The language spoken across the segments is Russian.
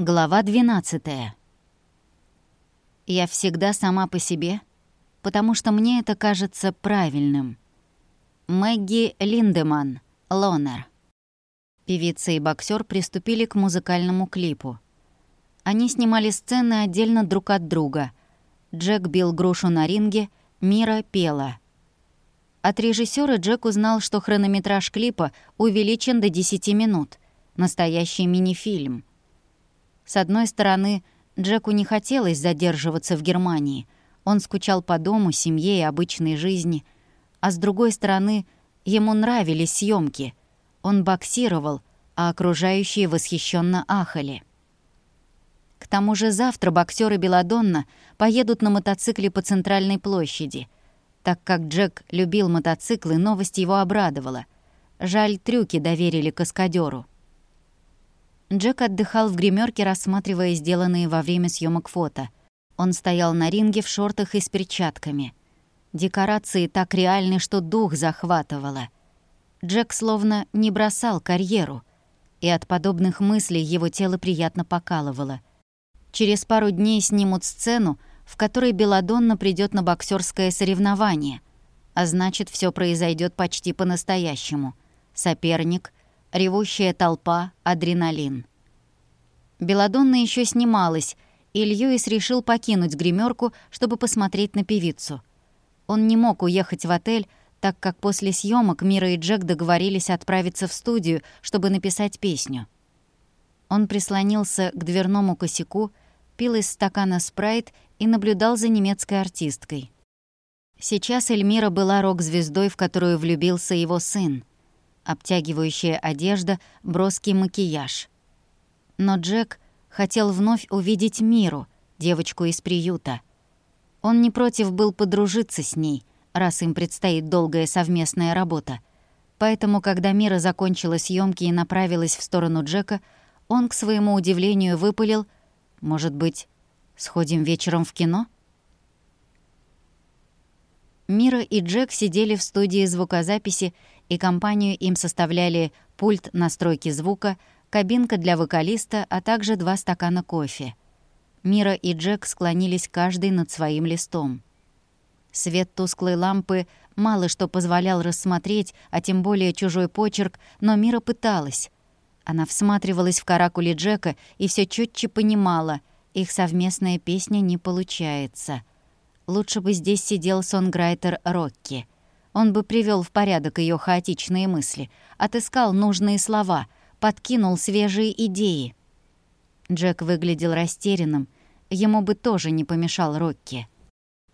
Глава 12. Я всегда сама по себе, потому что мне это кажется правильным. Мэгги Линдеман, Лонер. Певица и боксер приступили к музыкальному клипу. Они снимали сцены отдельно друг от друга. Джек бил грушу на ринге, Мира пела. От режиссера Джек узнал, что хронометраж клипа увеличен до 10 минут. Настоящий мини-фильм — с одной стороны, Джеку не хотелось задерживаться в Германии. Он скучал по дому, семье и обычной жизни. А с другой стороны, ему нравились съемки. Он боксировал, а окружающие восхищенно ахали. К тому же завтра боксеры Беладонна поедут на мотоцикле по центральной площади. Так как Джек любил мотоциклы, новость его обрадовала. Жаль, трюки доверили каскадеру. Джек отдыхал в гримерке, рассматривая сделанные во время съемок фото. Он стоял на ринге в шортах и с перчатками. Декорации так реальны, что дух захватывало. Джек словно не бросал карьеру, и от подобных мыслей его тело приятно покалывало. Через пару дней снимут сцену, в которой Беладонна придет на боксерское соревнование, а значит, все произойдет почти по-настоящему. Соперник — ревущая толпа, адреналин. Беладонна еще снималась, и Льюис решил покинуть гримерку, чтобы посмотреть на певицу. Он не мог уехать в отель, так как после съемок Мира и Джек договорились отправиться в студию, чтобы написать песню. Он прислонился к дверному косяку, пил из стакана спрайт и наблюдал за немецкой артисткой. Сейчас Эльмира была рок-звездой, в которую влюбился его сын обтягивающая одежда, броский макияж. Но Джек хотел вновь увидеть Миру, девочку из приюта. Он не против был подружиться с ней, раз им предстоит долгая совместная работа. Поэтому, когда Мира закончила съемки и направилась в сторону Джека, он, к своему удивлению, выпалил «Может быть, сходим вечером в кино?» Мира и Джек сидели в студии звукозаписи и компанию им составляли пульт настройки звука, кабинка для вокалиста, а также два стакана кофе. Мира и Джек склонились каждый над своим листом. Свет тусклой лампы мало что позволял рассмотреть, а тем более чужой почерк, но Мира пыталась. Она всматривалась в каракули Джека и все четче понимала, их совместная песня не получается. Лучше бы здесь сидел сонграйтер Рокки — он бы привел в порядок ее хаотичные мысли, отыскал нужные слова, подкинул свежие идеи. Джек выглядел растерянным. Ему бы тоже не помешал Рокки.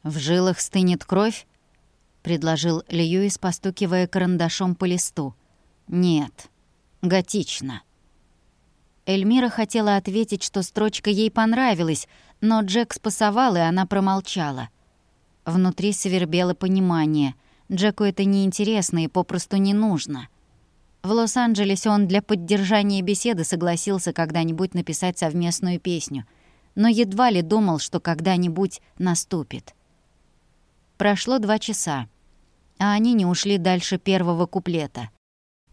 «В жилах стынет кровь?» — предложил Льюис, постукивая карандашом по листу. «Нет. Готично». Эльмира хотела ответить, что строчка ей понравилась, но Джек спасовал, и она промолчала. Внутри свербело понимание. Джеку это неинтересно и попросту не нужно. В Лос-Анджелесе он для поддержания беседы согласился когда-нибудь написать совместную песню, но едва ли думал, что когда-нибудь наступит. Прошло два часа, а они не ушли дальше первого куплета.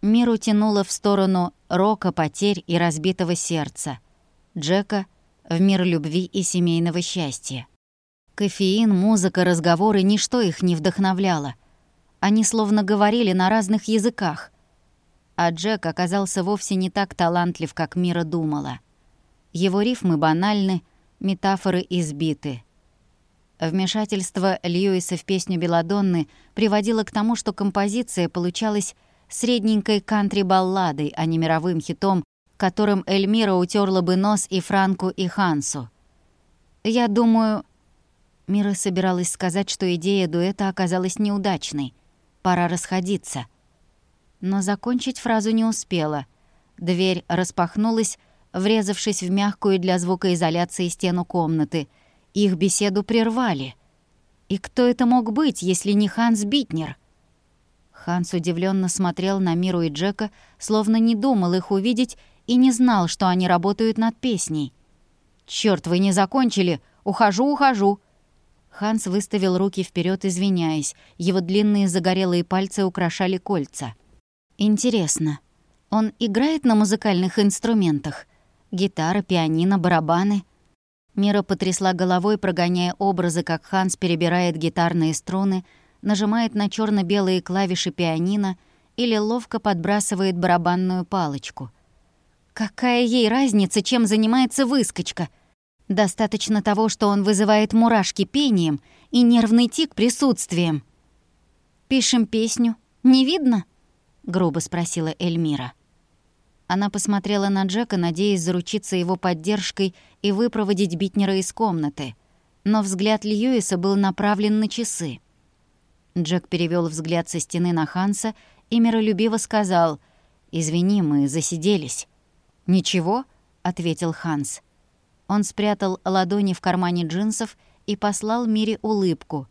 Мир утянуло в сторону рока, потерь и разбитого сердца. Джека — в мир любви и семейного счастья. Кофеин, музыка, разговоры — ничто их не вдохновляло. Они словно говорили на разных языках. А Джек оказался вовсе не так талантлив, как Мира думала. Его рифмы банальны, метафоры избиты. Вмешательство Льюиса в песню Беладонны приводило к тому, что композиция получалась средненькой кантри-балладой, а не мировым хитом, которым Эльмира утерла бы нос и Франку, и Хансу. Я думаю... Мира собиралась сказать, что идея дуэта оказалась неудачной. Пора расходиться. Но закончить фразу не успела. Дверь распахнулась, врезавшись в мягкую для звукоизоляции стену комнаты. Их беседу прервали. И кто это мог быть, если не Ханс Битнер? Ханс удивленно смотрел на Миру и Джека, словно не думал их увидеть и не знал, что они работают над песней. «Чёрт, вы не закончили! Ухожу, ухожу!» Ханс выставил руки вперед, извиняясь. Его длинные загорелые пальцы украшали кольца. «Интересно, он играет на музыкальных инструментах?» Гитара, пианино, барабаны. Мира потрясла головой, прогоняя образы, как Ханс перебирает гитарные струны, нажимает на черно белые клавиши пианино или ловко подбрасывает барабанную палочку. Какая ей разница, чем занимается выскочка? Достаточно того, что он вызывает мурашки пением и нервный тик присутствием. «Пишем песню. Не видно?» — грубо спросила Эльмира. Она посмотрела на Джека, надеясь заручиться его поддержкой и выпроводить Битнера из комнаты. Но взгляд Льюиса был направлен на часы. Джек перевел взгляд со стены на Ханса и миролюбиво сказал «Извини, мы засиделись». «Ничего», — ответил Ханс. Он спрятал ладони в кармане джинсов и послал Мире улыбку.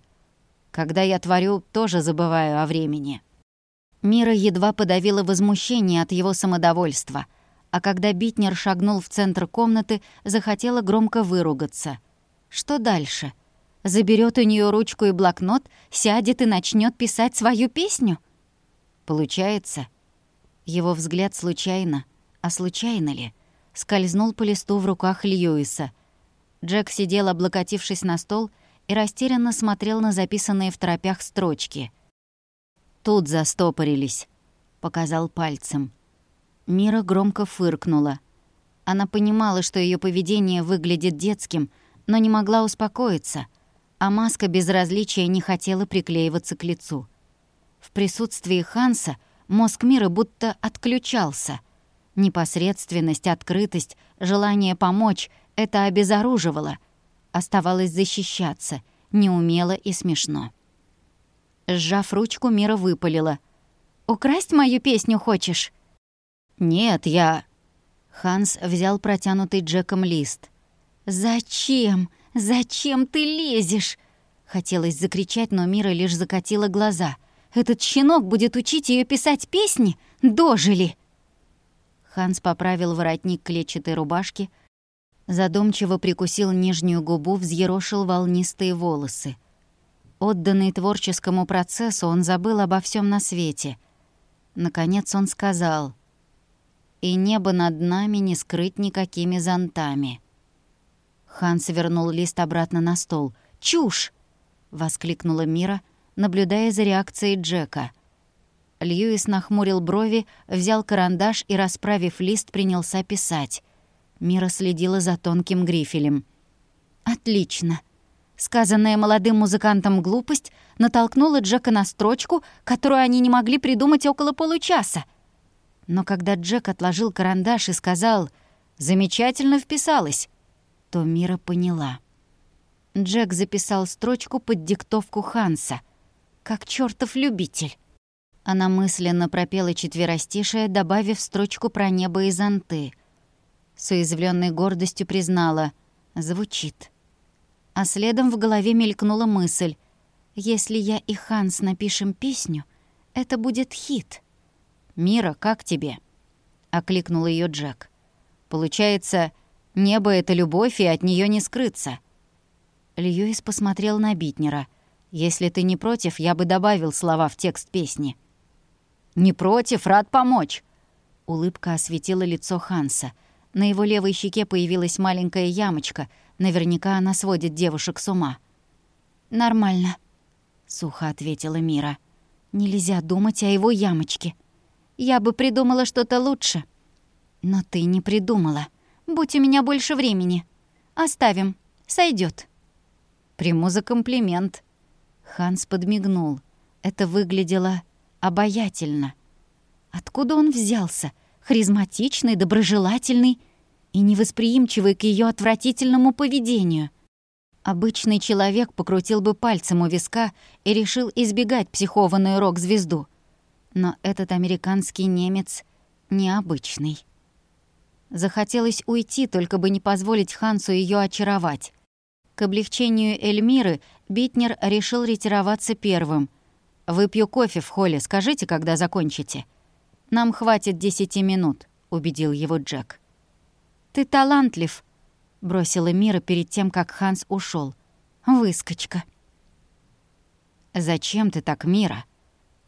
«Когда я творю, тоже забываю о времени». Мира едва подавила возмущение от его самодовольства, а когда Битнер шагнул в центр комнаты, захотела громко выругаться. Что дальше? Заберет у нее ручку и блокнот, сядет и начнет писать свою песню? Получается. Его взгляд случайно, а случайно ли, скользнул по листу в руках Льюиса. Джек сидел, облокотившись на стол, и растерянно смотрел на записанные в торопях строчки — Тут застопорились», — показал пальцем. Мира громко фыркнула. Она понимала, что ее поведение выглядит детским, но не могла успокоиться, а маска безразличия не хотела приклеиваться к лицу. В присутствии Ханса мозг Мира будто отключался. Непосредственность, открытость, желание помочь — это обезоруживало. Оставалось защищаться, неумело и смешно. Сжав ручку, Мира выпалила. «Украсть мою песню хочешь?» «Нет, я...» Ханс взял протянутый Джеком лист. «Зачем? Зачем ты лезешь?» Хотелось закричать, но Мира лишь закатила глаза. «Этот щенок будет учить ее писать песни? Дожили!» Ханс поправил воротник клетчатой рубашки, задумчиво прикусил нижнюю губу, взъерошил волнистые волосы. Отданный творческому процессу, он забыл обо всем на свете. Наконец он сказал, «И небо над нами не скрыть никакими зонтами». Ханс вернул лист обратно на стол. «Чушь!» — воскликнула Мира, наблюдая за реакцией Джека. Льюис нахмурил брови, взял карандаш и, расправив лист, принялся писать. Мира следила за тонким грифелем. «Отлично!» Сказанная молодым музыкантом глупость натолкнула Джека на строчку, которую они не могли придумать около получаса. Но когда Джек отложил карандаш и сказал «замечательно вписалась», то Мира поняла. Джек записал строчку под диктовку Ханса, как чертов любитель. Она мысленно пропела четверостишее, добавив строчку про небо и зонты. С уязвленной гордостью признала «звучит». А следом в голове мелькнула мысль. «Если я и Ханс напишем песню, это будет хит». «Мира, как тебе?» — окликнул ее Джек. «Получается, небо — это любовь, и от нее не скрыться». Льюис посмотрел на Битнера. «Если ты не против, я бы добавил слова в текст песни». «Не против, рад помочь!» Улыбка осветила лицо Ханса. На его левой щеке появилась маленькая ямочка, Наверняка она сводит девушек с ума. «Нормально», — сухо ответила Мира. «Нельзя думать о его ямочке. Я бы придумала что-то лучше». «Но ты не придумала. Будь у меня больше времени. Оставим. Сойдет. «Приму за комплимент». Ханс подмигнул. Это выглядело обаятельно. Откуда он взялся? Харизматичный, доброжелательный и невосприимчивый к ее отвратительному поведению. Обычный человек покрутил бы пальцем у виска и решил избегать психованную рок-звезду. Но этот американский немец необычный. Захотелось уйти, только бы не позволить Хансу ее очаровать. К облегчению Эльмиры Битнер решил ретироваться первым. «Выпью кофе в холле, скажите, когда закончите». «Нам хватит десяти минут», — убедил его Джек. «Ты талантлив», — бросила Мира перед тем, как Ханс ушел. «Выскочка». «Зачем ты так, Мира?»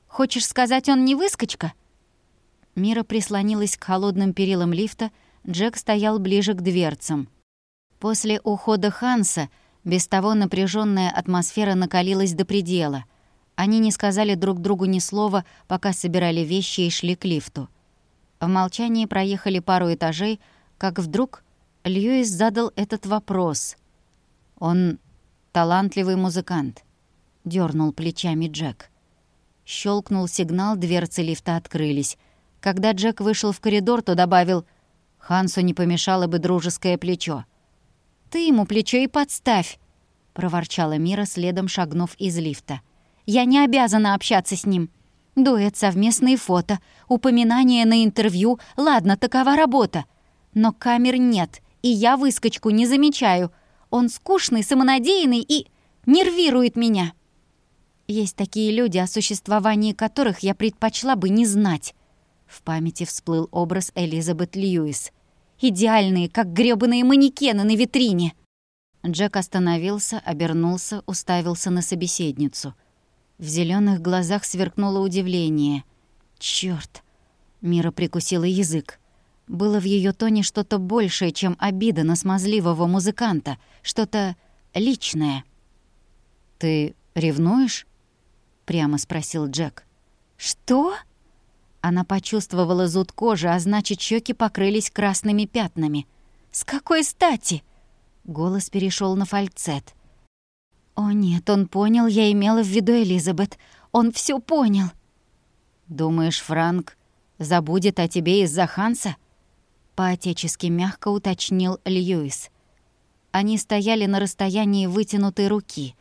«Хочешь сказать, он не выскочка?» Мира прислонилась к холодным перилам лифта, Джек стоял ближе к дверцам. После ухода Ханса без того напряженная атмосфера накалилась до предела. Они не сказали друг другу ни слова, пока собирали вещи и шли к лифту. В молчании проехали пару этажей, как вдруг Льюис задал этот вопрос. «Он талантливый музыкант», — дернул плечами Джек. Щелкнул сигнал, дверцы лифта открылись. Когда Джек вышел в коридор, то добавил «Хансу не помешало бы дружеское плечо». «Ты ему плечо и подставь», — проворчала Мира, следом шагнув из лифта. «Я не обязана общаться с ним. Дуэт, совместные фото, упоминание на интервью. Ладно, такова работа. Но камер нет, и я выскочку не замечаю. Он скучный, самонадеянный и нервирует меня. Есть такие люди, о существовании которых я предпочла бы не знать. В памяти всплыл образ Элизабет Льюис. Идеальные, как грёбаные манекены на витрине. Джек остановился, обернулся, уставился на собеседницу. В зеленых глазах сверкнуло удивление. Черт! Мира прикусила язык. Было в ее тоне что-то большее, чем обида на смазливого музыканта, что-то личное. «Ты ревнуешь?» — прямо спросил Джек. «Что?» Она почувствовала зуд кожи, а значит, щеки покрылись красными пятнами. «С какой стати?» Голос перешел на фальцет. «О нет, он понял, я имела в виду Элизабет. Он все понял». «Думаешь, Франк забудет о тебе из-за Ханса?» По-отечески мягко уточнил Льюис. Они стояли на расстоянии вытянутой руки,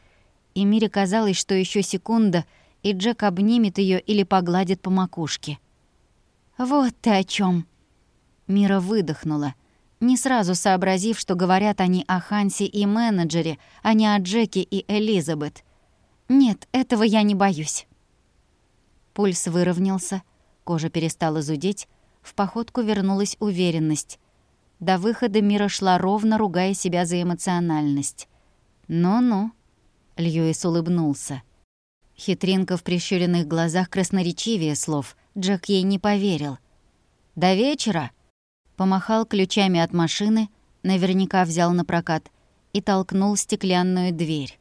и Мире казалось, что еще секунда, и Джек обнимет ее или погладит по макушке. «Вот ты о чем. Мира выдохнула, не сразу сообразив, что говорят они о Хансе и менеджере, а не о Джеке и Элизабет. «Нет, этого я не боюсь». Пульс выровнялся, кожа перестала зудеть, в походку вернулась уверенность. До выхода Мира шла ровно, ругая себя за эмоциональность. «Ну-ну», — Льюис улыбнулся. Хитринка в прищуренных глазах красноречивее слов. Джек ей не поверил. «До вечера!» Помахал ключами от машины, наверняка взял на прокат, и толкнул стеклянную дверь.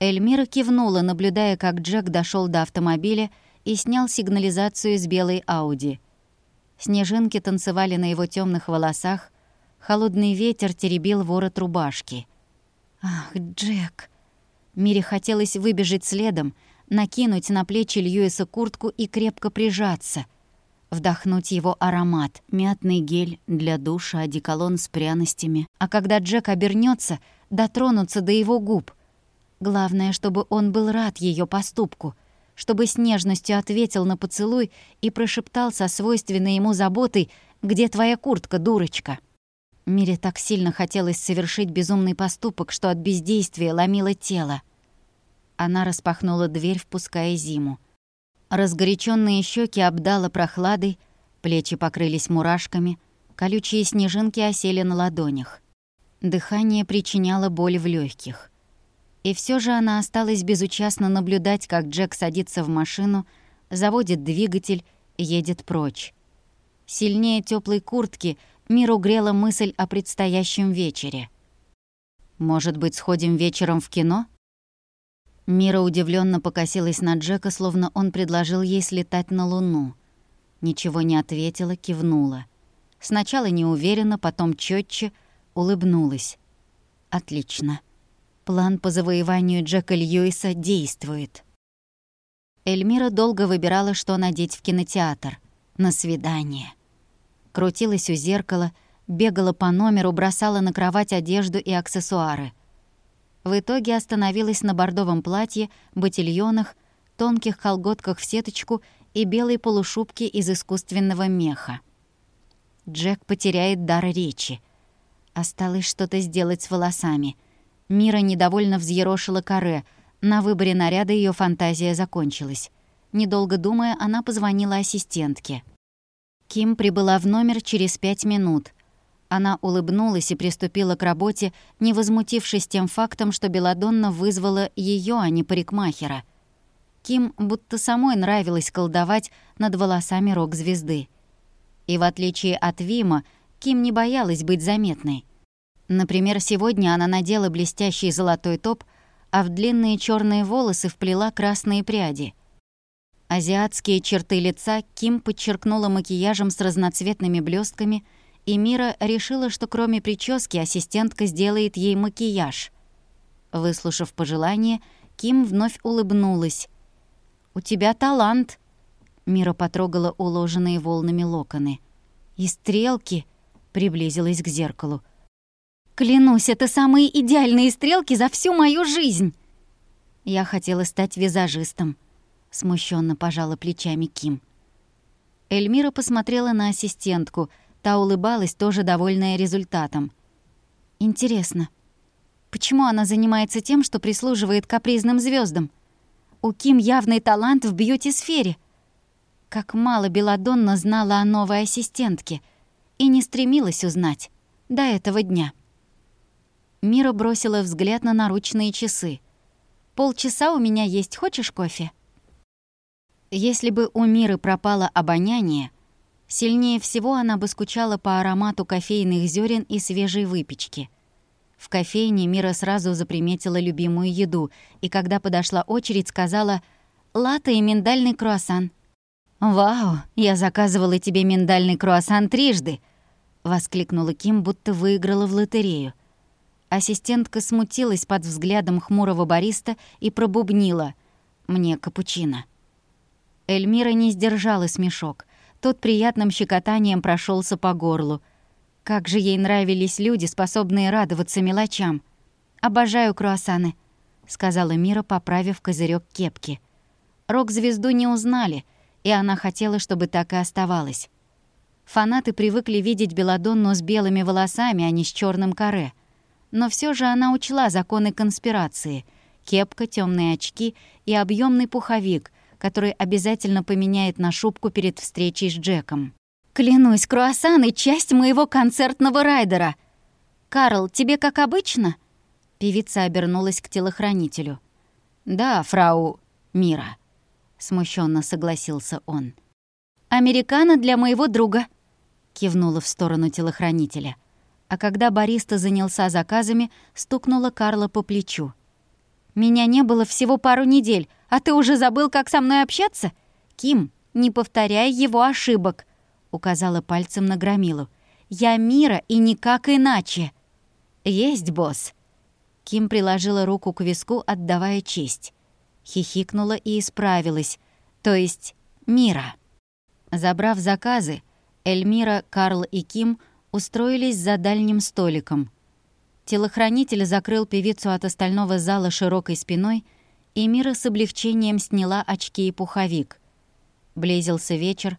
Эльмира кивнула, наблюдая, как Джек дошел до автомобиля и снял сигнализацию с белой Ауди. Снежинки танцевали на его темных волосах, холодный ветер теребил ворот рубашки. «Ах, Джек!» Мире хотелось выбежать следом, накинуть на плечи Льюиса куртку и крепко прижаться — вдохнуть его аромат, мятный гель для душа, одеколон с пряностями. А когда Джек обернется, дотронуться до его губ. Главное, чтобы он был рад ее поступку, чтобы с нежностью ответил на поцелуй и прошептал со свойственной ему заботой «Где твоя куртка, дурочка?» Мире так сильно хотелось совершить безумный поступок, что от бездействия ломило тело. Она распахнула дверь, впуская зиму. Разгоряченные щеки обдало прохладой, плечи покрылись мурашками, колючие снежинки осели на ладонях. Дыхание причиняло боль в легких. И все же она осталась безучастно наблюдать, как Джек садится в машину, заводит двигатель едет прочь. Сильнее теплой куртки миру грела мысль о предстоящем вечере. «Может быть, сходим вечером в кино?» Мира удивленно покосилась на Джека, словно он предложил ей слетать на Луну. Ничего не ответила, кивнула. Сначала неуверенно, потом четче, улыбнулась. «Отлично. План по завоеванию Джека Льюиса действует». Эльмира долго выбирала, что надеть в кинотеатр. На свидание. Крутилась у зеркала, бегала по номеру, бросала на кровать одежду и аксессуары — в итоге остановилась на бордовом платье, ботильонах, тонких колготках в сеточку и белой полушубке из искусственного меха. Джек потеряет дар речи. Осталось что-то сделать с волосами. Мира недовольно взъерошила каре. На выборе наряда ее фантазия закончилась. Недолго думая, она позвонила ассистентке. Ким прибыла в номер через пять минут. Она улыбнулась и приступила к работе, не возмутившись тем фактом, что Беладонна вызвала ее, а не парикмахера. Ким будто самой нравилось колдовать над волосами рок-звезды. И в отличие от Вима, Ким не боялась быть заметной. Например, сегодня она надела блестящий золотой топ, а в длинные черные волосы вплела красные пряди. Азиатские черты лица Ким подчеркнула макияжем с разноцветными блестками, и Мира решила, что кроме прически ассистентка сделает ей макияж. Выслушав пожелание, Ким вновь улыбнулась. «У тебя талант!» Мира потрогала уложенные волнами локоны. «И стрелки!» — приблизилась к зеркалу. «Клянусь, это самые идеальные стрелки за всю мою жизнь!» Я хотела стать визажистом. Смущенно пожала плечами Ким. Эльмира посмотрела на ассистентку. Та улыбалась, тоже довольная результатом. «Интересно, почему она занимается тем, что прислуживает капризным звездам? У Ким явный талант в бьюти-сфере. Как мало Беладонна знала о новой ассистентке и не стремилась узнать до этого дня. Мира бросила взгляд на наручные часы. «Полчаса у меня есть. Хочешь кофе?» Если бы у Миры пропало обоняние, сильнее всего она бы скучала по аромату кофейных зерен и свежей выпечки. В кофейне Мира сразу заприметила любимую еду, и когда подошла очередь, сказала «Латте и миндальный круассан». «Вау, я заказывала тебе миндальный круассан трижды!» — воскликнула Ким, будто выиграла в лотерею. Ассистентка смутилась под взглядом хмурого бариста и пробубнила «Мне капучино». Эльмира не сдержала смешок. Тот приятным щекотанием прошелся по горлу. Как же ей нравились люди, способные радоваться мелочам. «Обожаю круассаны», — сказала Мира, поправив козырек кепки. Рок-звезду не узнали, и она хотела, чтобы так и оставалось. Фанаты привыкли видеть Беладонну с белыми волосами, а не с черным каре. Но все же она учла законы конспирации. Кепка, темные очки и объемный пуховик, который обязательно поменяет на шубку перед встречей с Джеком. «Клянусь, круассаны — часть моего концертного райдера!» «Карл, тебе как обычно?» Певица обернулась к телохранителю. «Да, фрау Мира», — смущенно согласился он. «Американо для моего друга», — кивнула в сторону телохранителя. А когда бариста занялся заказами, стукнула Карла по плечу. «Меня не было всего пару недель, а ты уже забыл, как со мной общаться? Ким, не повторяй его ошибок», — указала пальцем на Громилу. «Я Мира и никак иначе». «Есть, босс». Ким приложила руку к виску, отдавая честь. Хихикнула и исправилась. То есть Мира. Забрав заказы, Эльмира, Карл и Ким устроились за дальним столиком. Телохранитель закрыл певицу от остального зала широкой спиной — и Мира с облегчением сняла очки и пуховик. Близился вечер,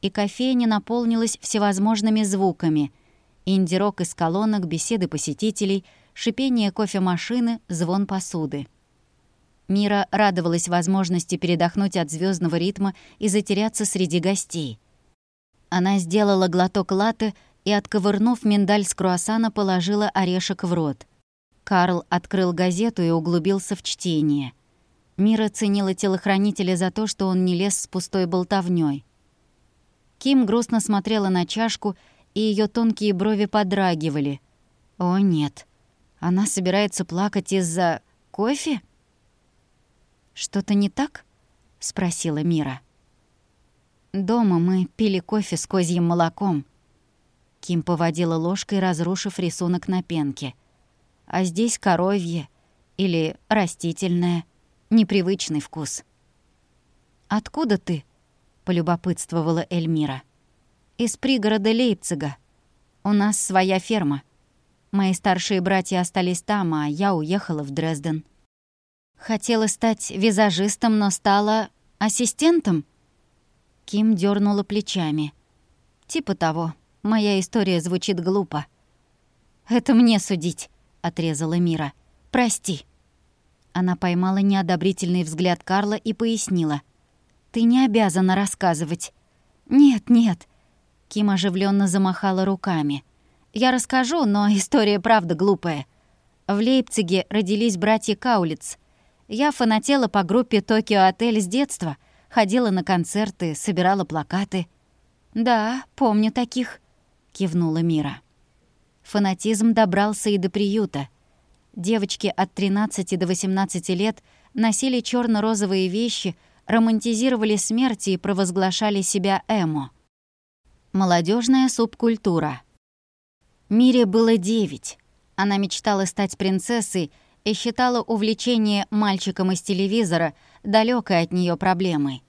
и кофейня наполнилась всевозможными звуками. Инди-рок из колонок, беседы посетителей, шипение кофемашины, звон посуды. Мира радовалась возможности передохнуть от звездного ритма и затеряться среди гостей. Она сделала глоток латы и, отковырнув миндаль с круассана, положила орешек в рот. Карл открыл газету и углубился в чтение. Мира ценила телохранителя за то, что он не лез с пустой болтовней. Ким грустно смотрела на чашку, и ее тонкие брови подрагивали. «О, нет. Она собирается плакать из-за кофе?» «Что-то не так?» — спросила Мира. «Дома мы пили кофе с козьим молоком». Ким поводила ложкой, разрушив рисунок на пенке. «А здесь коровье или растительное» непривычный вкус. «Откуда ты?» — полюбопытствовала Эльмира. «Из пригорода Лейпцига. У нас своя ферма. Мои старшие братья остались там, а я уехала в Дрезден. Хотела стать визажистом, но стала ассистентом?» Ким дернула плечами. «Типа того. Моя история звучит глупо». «Это мне судить», — отрезала Мира. «Прости». Она поймала неодобрительный взгляд Карла и пояснила. «Ты не обязана рассказывать». «Нет, нет». Ким оживленно замахала руками. «Я расскажу, но история правда глупая. В Лейпциге родились братья Каулиц. Я фанатела по группе «Токио Отель» с детства, ходила на концерты, собирала плакаты. «Да, помню таких». кивнула Мира. Фанатизм добрался и до приюта. Девочки от 13 до 18 лет носили черно розовые вещи, романтизировали смерть и провозглашали себя эмо. Молодежная субкультура. Мире было девять. Она мечтала стать принцессой и считала увлечение мальчиком из телевизора далекой от нее проблемой.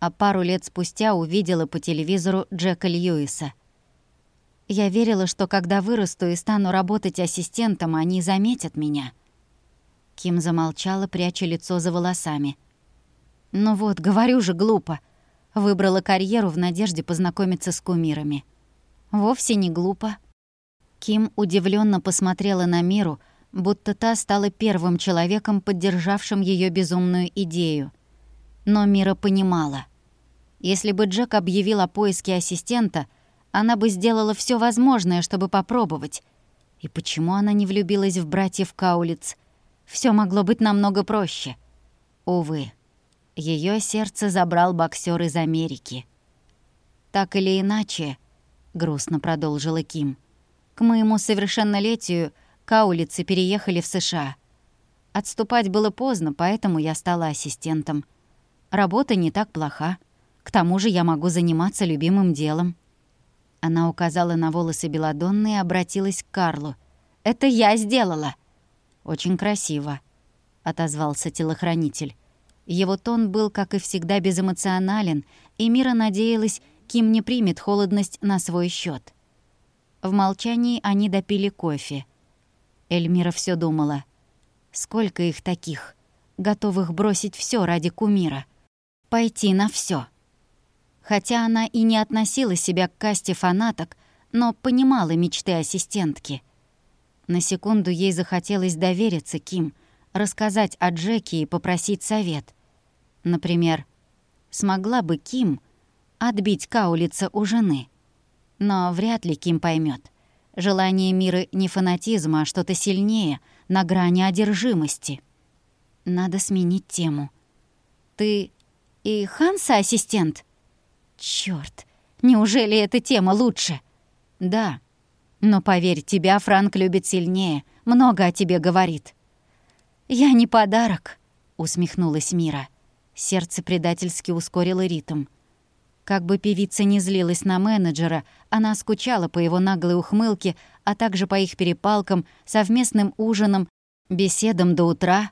А пару лет спустя увидела по телевизору Джека Льюиса. Я верила, что когда вырасту и стану работать ассистентом, они заметят меня. Ким замолчала, пряча лицо за волосами. «Ну вот, говорю же, глупо. Выбрала карьеру в надежде познакомиться с кумирами. Вовсе не глупо». Ким удивленно посмотрела на Миру, будто та стала первым человеком, поддержавшим ее безумную идею. Но Мира понимала. Если бы Джек объявил о поиске ассистента, она бы сделала все возможное, чтобы попробовать. И почему она не влюбилась в братьев Каулиц? Все могло быть намного проще. Увы, ее сердце забрал боксер из Америки. «Так или иначе», — грустно продолжила Ким, — к моему совершеннолетию каулицы переехали в США. Отступать было поздно, поэтому я стала ассистентом. Работа не так плоха. К тому же я могу заниматься любимым делом. Она указала на волосы Беладонны и обратилась к Карлу. «Это я сделала!» «Очень красиво», — отозвался телохранитель. Его тон был, как и всегда, безэмоционален, и Мира надеялась, Ким не примет холодность на свой счет. В молчании они допили кофе. Эльмира все думала. Сколько их таких, готовых бросить все ради кумира? Пойти на все. Хотя она и не относила себя к касте фанаток, но понимала мечты ассистентки. На секунду ей захотелось довериться Ким, рассказать о Джеке и попросить совет. Например, смогла бы Ким отбить Каулица у жены — но вряд ли Ким поймет. Желание мира не фанатизм, а что-то сильнее, на грани одержимости. Надо сменить тему. «Ты и Ханса ассистент?» «Чёрт, неужели эта тема лучше?» «Да. Но поверь, тебя Франк любит сильнее, много о тебе говорит». «Я не подарок», — усмехнулась Мира. Сердце предательски ускорило ритм. Как бы певица не злилась на менеджера, она скучала по его наглой ухмылке, а также по их перепалкам, совместным ужинам, беседам до утра.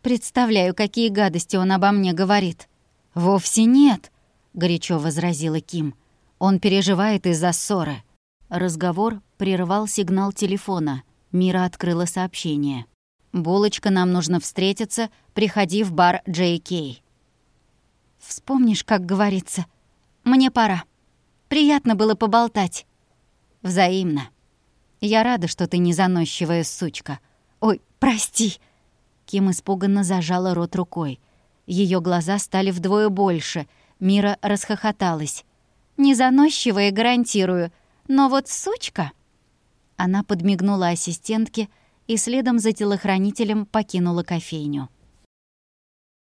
Представляю, какие гадости он обо мне говорит. «Вовсе нет», — горячо возразила Ким. «Он переживает из-за ссоры». Разговор прервал сигнал телефона. Мира открыла сообщение. «Булочка, нам нужно встретиться. Приходи в бар Джей Кей». «Вспомнишь, как говорится», мне пора. Приятно было поболтать. Взаимно. Я рада, что ты не заносчивая сучка. Ой, прости. Ким испуганно зажала рот рукой. Ее глаза стали вдвое больше. Мира расхохоталась. Не заносчивая, гарантирую. Но вот сучка... Она подмигнула ассистентке и следом за телохранителем покинула кофейню.